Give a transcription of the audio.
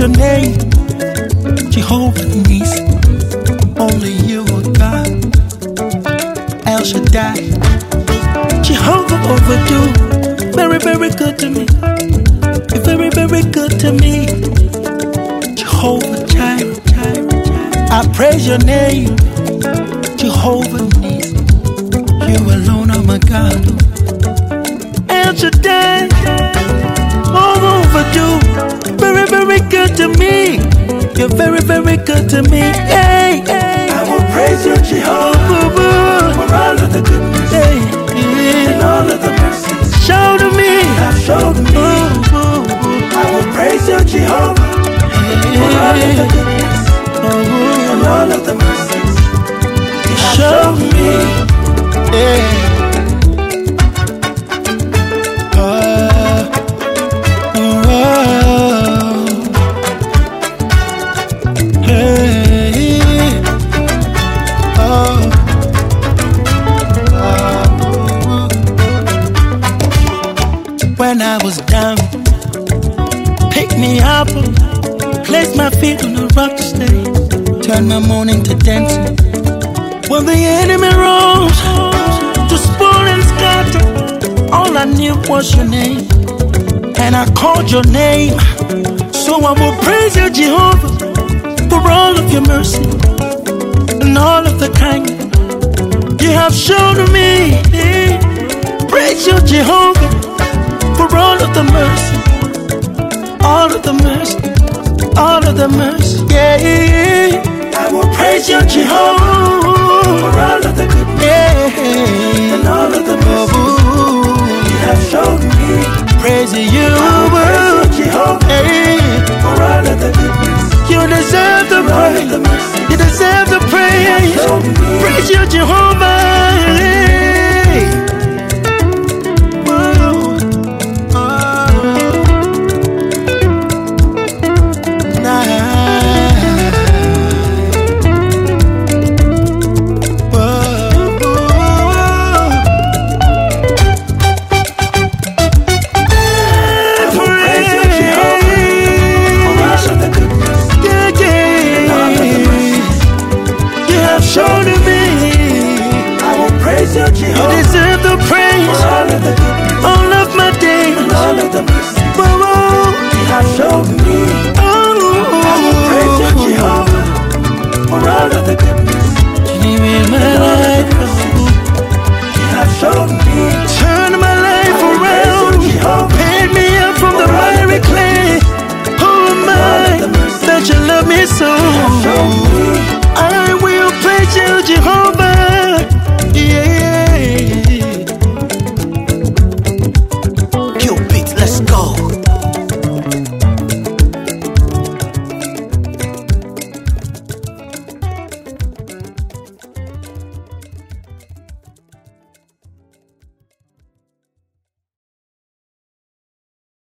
your name, Jehovah Nisi. Only you are God, El Shaddai, Jehovah overdue. Very, very good to me. You're very, very good to me. Jehovah Jireh, I praise your name, Jehovah Nisi. You alone are my God. El Shaddai, You're very, very good to me. Hey, hey. I will praise you, Jehovah, for all of the goodness Hey, and all of the mercies show to me. have showed me. Boo, boo, boo. I will praise you, Jehovah, for all of the goodness and all of the mercies Show me. Yeah. When I was down, pick me up, place my feet on the rock stay, turn my morning to dancing. When the enemy rose to spoil and scatter, all I knew was your name, and I called your name. So I will praise you, Jehovah, for all of your mercy and all of the kindness you have shown to me. Praise you, Jehovah, the mercy, all of the mercy, all of the mercy. Yeah. I will praise you, Jehovah, for all of the goodness Yeah. and all of the mercies you have showed me. Praise you, Praise you, Jehovah, hey. for all of the goodness You deserve the and all of the praise. You deserve the praise. Praise you, Jehovah.